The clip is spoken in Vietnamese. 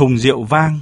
thùng rượu vang.